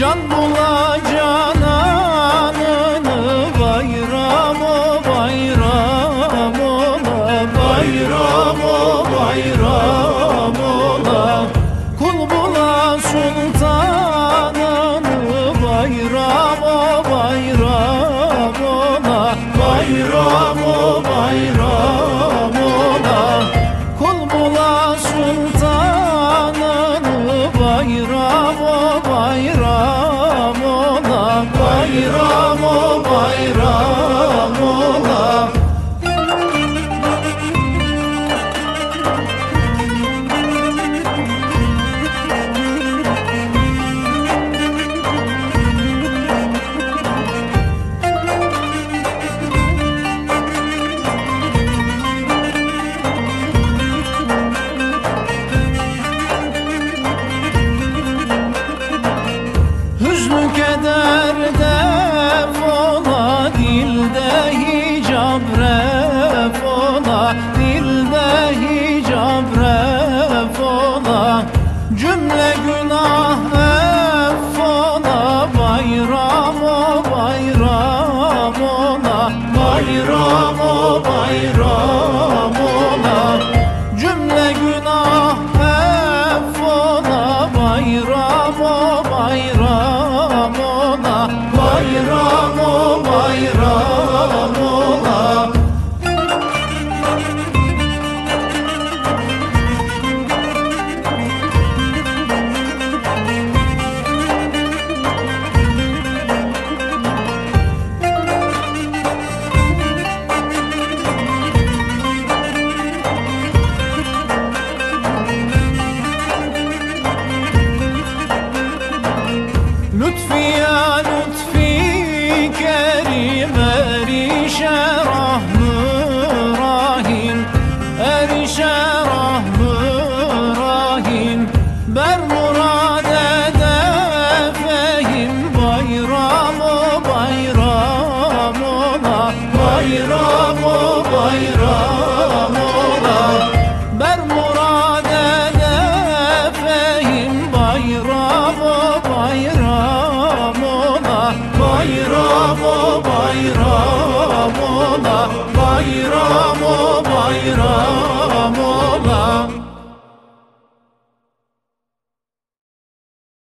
Can bulacağına anını bayram o bayram ola Bayram o bayram ola Kul bula sultanını bayram o bayram ola Bayram o bayram bayram o bayram Cümle günah effola Bayram o bayram ola Bayram o bayram Erişe rahmı rahim Ber murad ede fehim Bayram o bayram ola Bayram o bayram ola. Ber murad ede fehim Bayram o bayram ola Bayram o